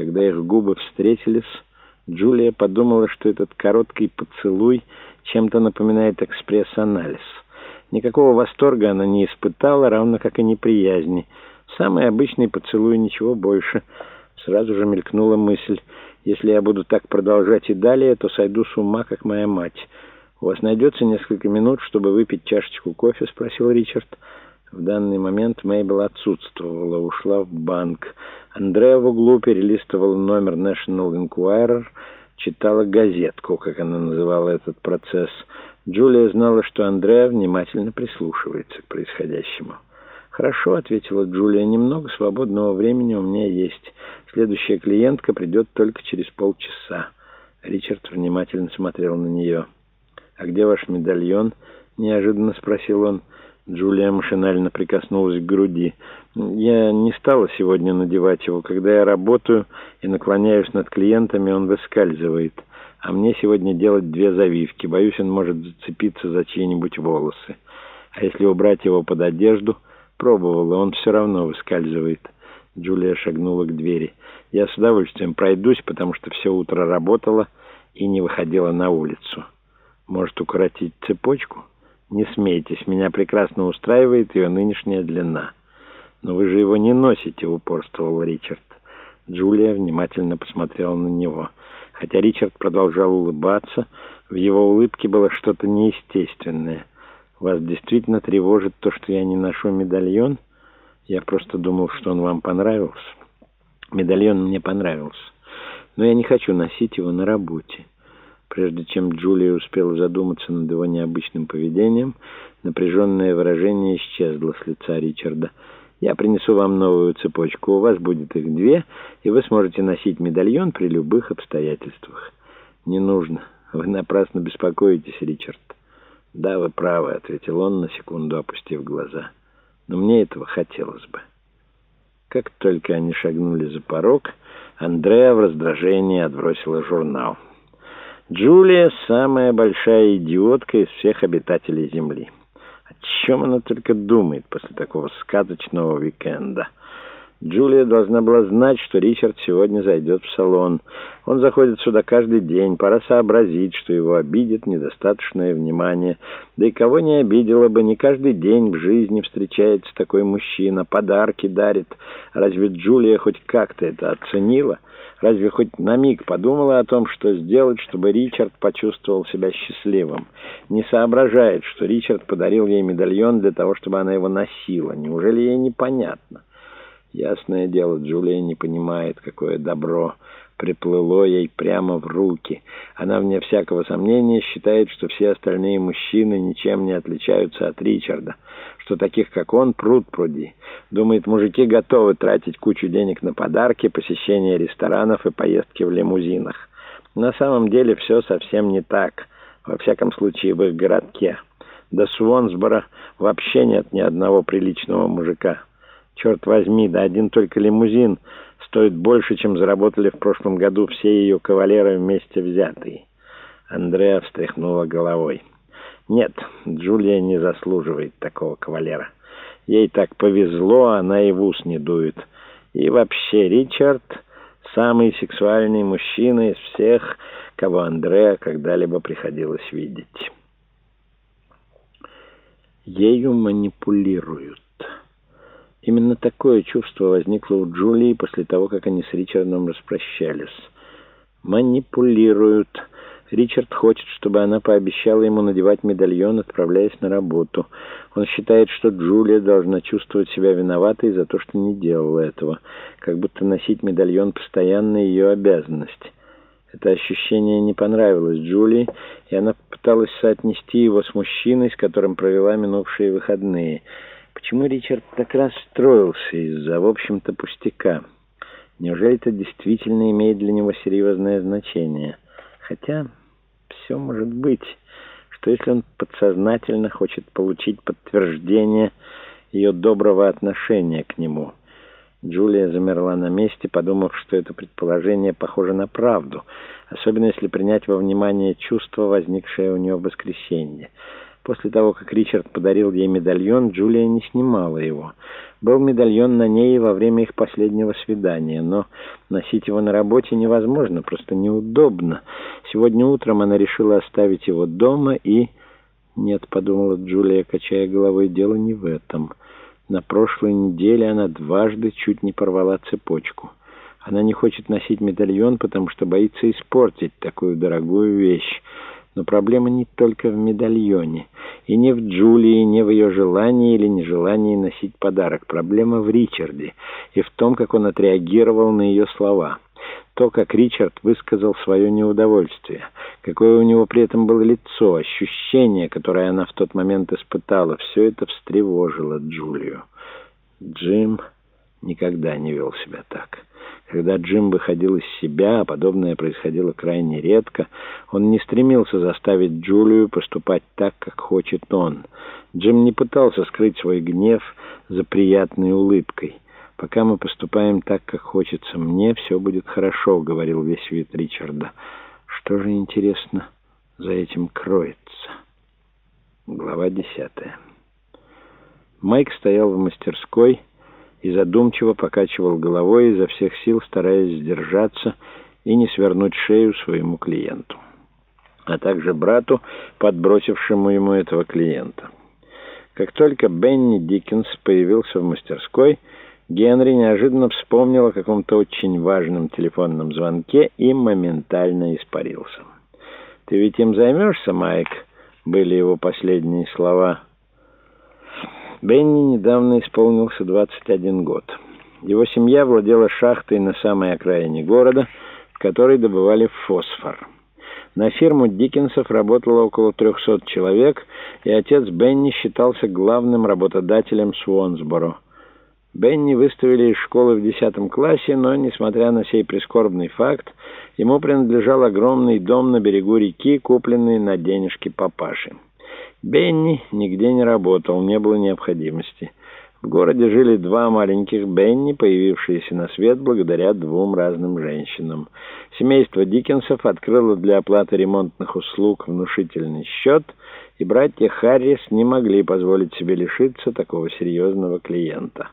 Когда их губы встретились, Джулия подумала, что этот короткий поцелуй чем-то напоминает экспресс-анализ. Никакого восторга она не испытала, равно как и неприязни. Самый обычный поцелуй, ничего больше. Сразу же мелькнула мысль, если я буду так продолжать и далее, то сойду с ума, как моя мать. «У вас найдется несколько минут, чтобы выпить чашечку кофе?» — спросил Ричард. В данный момент Мейбл отсутствовала, ушла в банк. Андреа в углу перелистывала номер National Enquirer, читала газетку, как она называла этот процесс. Джулия знала, что Андреа внимательно прислушивается к происходящему. «Хорошо», — ответила Джулия, — «немного свободного времени у меня есть. Следующая клиентка придет только через полчаса». Ричард внимательно смотрел на нее. «А где ваш медальон?» — неожиданно спросил он. Джулия машинально прикоснулась к груди. «Я не стала сегодня надевать его. Когда я работаю и наклоняюсь над клиентами, он выскальзывает. А мне сегодня делать две завивки. Боюсь, он может зацепиться за чьи-нибудь волосы. А если убрать его под одежду...» Пробовала, он все равно выскальзывает. Джулия шагнула к двери. «Я с удовольствием пройдусь, потому что все утро работала и не выходила на улицу. Может, укоротить цепочку?» «Не смейтесь, меня прекрасно устраивает ее нынешняя длина». «Но вы же его не носите», — упорствовал Ричард. Джулия внимательно посмотрела на него. Хотя Ричард продолжал улыбаться, в его улыбке было что-то неестественное. «Вас действительно тревожит то, что я не ношу медальон? Я просто думал, что он вам понравился». «Медальон мне понравился, но я не хочу носить его на работе». Прежде чем Джулия успела задуматься над его необычным поведением, напряженное выражение исчезло с лица Ричарда. «Я принесу вам новую цепочку. У вас будет их две, и вы сможете носить медальон при любых обстоятельствах». «Не нужно. Вы напрасно беспокоитесь, Ричард». «Да, вы правы», — ответил он, на секунду опустив глаза. «Но мне этого хотелось бы». Как только они шагнули за порог, Андреа в раздражении отбросила журнал. Джулия — самая большая идиотка из всех обитателей Земли. О чем она только думает после такого сказочного уикенда? Джулия должна была знать, что Ричард сегодня зайдет в салон. Он заходит сюда каждый день. Пора сообразить, что его обидит недостаточное внимание. Да и кого не обидело бы, не каждый день в жизни встречается такой мужчина, подарки дарит. Разве Джулия хоть как-то это оценила? — Разве хоть на миг подумала о том, что сделать, чтобы Ричард почувствовал себя счастливым? Не соображает, что Ричард подарил ей медальон для того, чтобы она его носила. Неужели ей непонятно? Ясное дело, Джулия не понимает, какое добро приплыло ей прямо в руки. Она, вне всякого сомнения, считает, что все остальные мужчины ничем не отличаются от Ричарда, что таких, как он, пруд пруди. Думает, мужики готовы тратить кучу денег на подарки, посещение ресторанов и поездки в лимузинах. На самом деле все совсем не так, во всяком случае в их городке. До Суонсбора вообще нет ни одного приличного мужика. Черт возьми, да один только лимузин стоит больше, чем заработали в прошлом году все ее кавалеры вместе взятые. Андреа встряхнула головой. Нет, Джулия не заслуживает такого кавалера. Ей так повезло, она и в ус не дует. И вообще, Ричард — самый сексуальный мужчина из всех, кого Андреа когда-либо приходилось видеть. Ею манипулируют. Именно такое чувство возникло у Джулии после того, как они с Ричардом распрощались. Манипулируют. Ричард хочет, чтобы она пообещала ему надевать медальон, отправляясь на работу. Он считает, что Джулия должна чувствовать себя виноватой за то, что не делала этого, как будто носить медальон постоянно ее обязанность. Это ощущение не понравилось Джулии, и она попыталась соотнести его с мужчиной, с которым провела минувшие выходные — Почему Ричард так расстроился из-за, в общем-то, пустяка? Неужели это действительно имеет для него серьезное значение? Хотя все может быть, что если он подсознательно хочет получить подтверждение ее доброго отношения к нему. Джулия замерла на месте, подумав, что это предположение похоже на правду, особенно если принять во внимание чувство, возникшее у нее в воскресенье. После того, как Ричард подарил ей медальон, Джулия не снимала его. Был медальон на ней во время их последнего свидания, но носить его на работе невозможно, просто неудобно. Сегодня утром она решила оставить его дома и... «Нет», — подумала Джулия, качая головой, — «дело не в этом». На прошлой неделе она дважды чуть не порвала цепочку. Она не хочет носить медальон, потому что боится испортить такую дорогую вещь. Но проблема не только в медальоне, и не в Джулии, не в ее желании или нежелании носить подарок. Проблема в Ричарде и в том, как он отреагировал на ее слова. То, как Ричард высказал свое неудовольствие, какое у него при этом было лицо, ощущение, которое она в тот момент испытала, все это встревожило Джулию. Джим никогда не вел себя так. Когда Джим выходил из себя, а подобное происходило крайне редко, он не стремился заставить Джулию поступать так, как хочет он. Джим не пытался скрыть свой гнев за приятной улыбкой. «Пока мы поступаем так, как хочется мне, все будет хорошо», — говорил весь вид Ричарда. «Что же, интересно, за этим кроется?» Глава десятая. Майк стоял в мастерской, и задумчиво покачивал головой, изо всех сил стараясь сдержаться и не свернуть шею своему клиенту, а также брату, подбросившему ему этого клиента. Как только Бенни Диккенс появился в мастерской, Генри неожиданно вспомнил о каком-то очень важном телефонном звонке и моментально испарился. «Ты ведь им займешься, Майк?» — были его последние слова — Бенни недавно исполнился 21 год. Его семья владела шахтой на самой окраине города, в которой добывали фосфор. На фирму Диккенсов работало около 300 человек, и отец Бенни считался главным работодателем Суонсборо. Бенни выставили из школы в 10 классе, но, несмотря на сей прискорбный факт, ему принадлежал огромный дом на берегу реки, купленный на денежки папаши. Бенни нигде не работал, не было необходимости. В городе жили два маленьких Бенни, появившиеся на свет благодаря двум разным женщинам. Семейство Диккенсов открыло для оплаты ремонтных услуг внушительный счет, и братья Харрис не могли позволить себе лишиться такого серьезного клиента.